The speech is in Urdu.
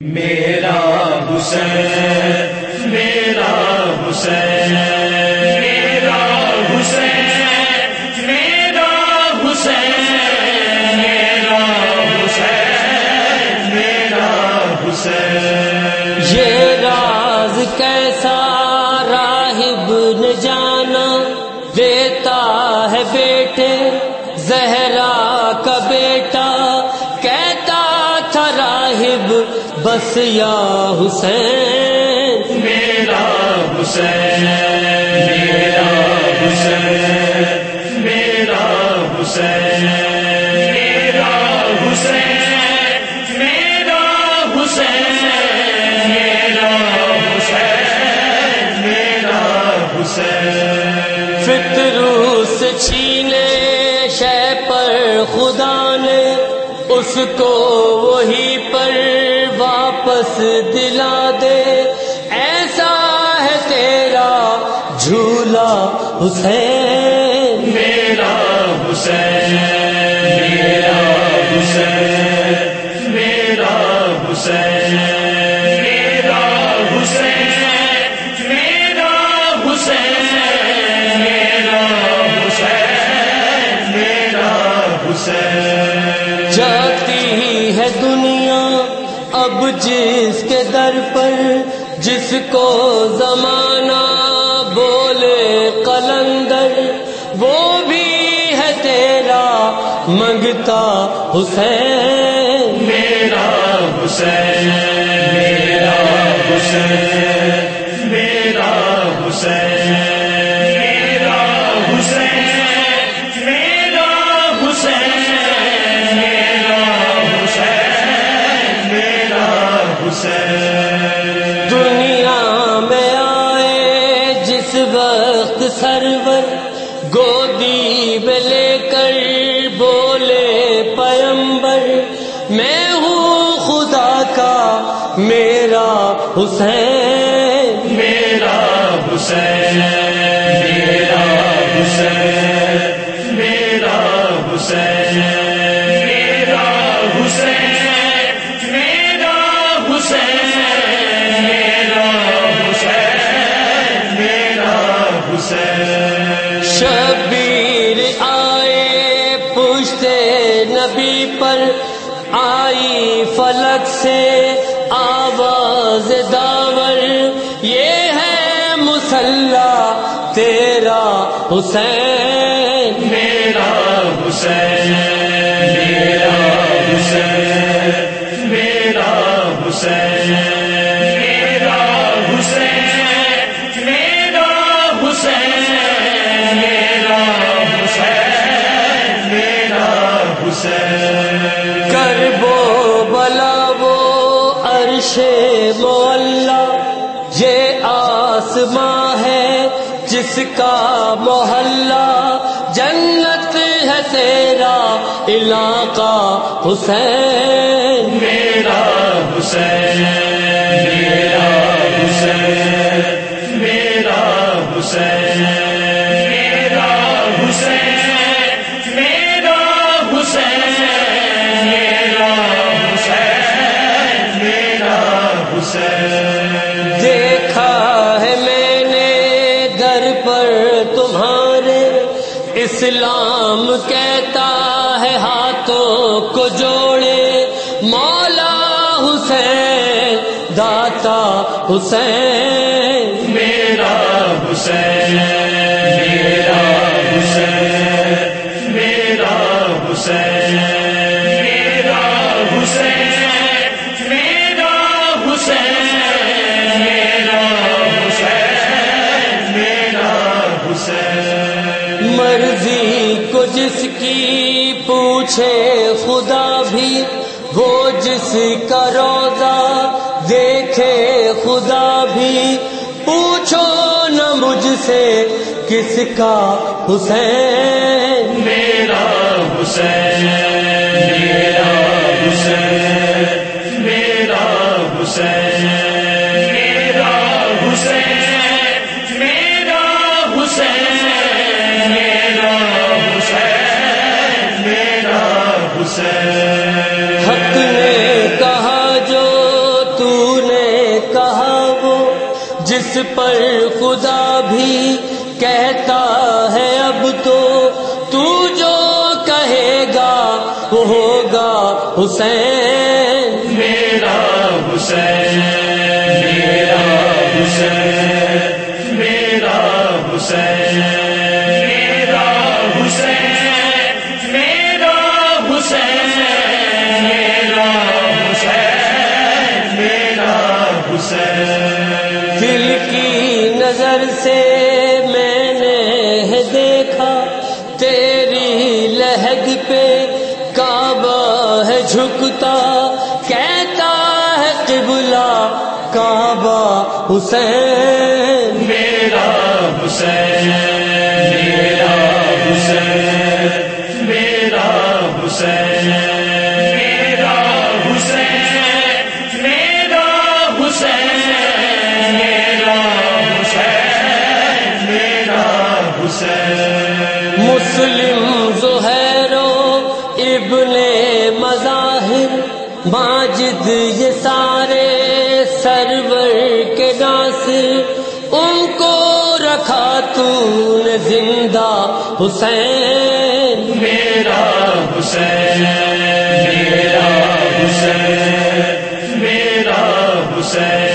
میرا حسین میرا حسین۔ راہب بس یا حسین۔ میرا حسین میرا حسین میرا حسین میرا حسین میرا حسین میرا حسین میرا حسین۔ فطرو سے چھینے شہ پر خدا نے اس کو وہی واپس دلا دے ایسا ہے تیرا جھولا حسین۔ میرا حسین۔ اب جس کے در پر جس کو زمانہ بولے قلندر، وہ بھی ہے تیرا منگتا حسین۔ میرا حسین میرا حسین۔ گودی لے کر بولے پیمبر میں ہوں خدا کا میرا حسین۔ میرا حسین۔ آواز داور، یہ ہے مسلح تیرا حسین۔ میرا حسین میرا حسین میرا حسین میرا حسین میرا حسین میرا حسین میرا حسین۔ آسماں ہے جس کا محلہ جنت ہے تیرا علاقہ حسین۔ میرا حسین۔ اسلام کہتا ہے ہاتھوں کو جوڑے مولا حسین داتا حسین۔ میرا حسین۔ کبھی بھی وہ جس کا روزہ دیکھے خدا بھی، پوچھو نہ مجھ سے کس کا حسین۔ میرا حسین۔ جس پر خدا بھی کہتا ہے، اب تو تو جو کہے گا وہ ہوگا حسین۔ میرا حسین میرا حسین میرا حسین میرا حسین میرا حسین میرا حسین میرا حسین۔ دل کی نظر سے میں نے دیکھا، تیری لہد پہ کعبہ ہے جھکتا، کہتا ہے قبلہ کعبہ حسین۔ میرا حسین میرا حسین میرا حسین۔ مسلم زہیرو ابن مظاہر، ماجد یہ سارے سرور کے ناصر ان کو رکھا تو نے زندہ حسین۔ میرا حسین میرا حسین میرا حسین۔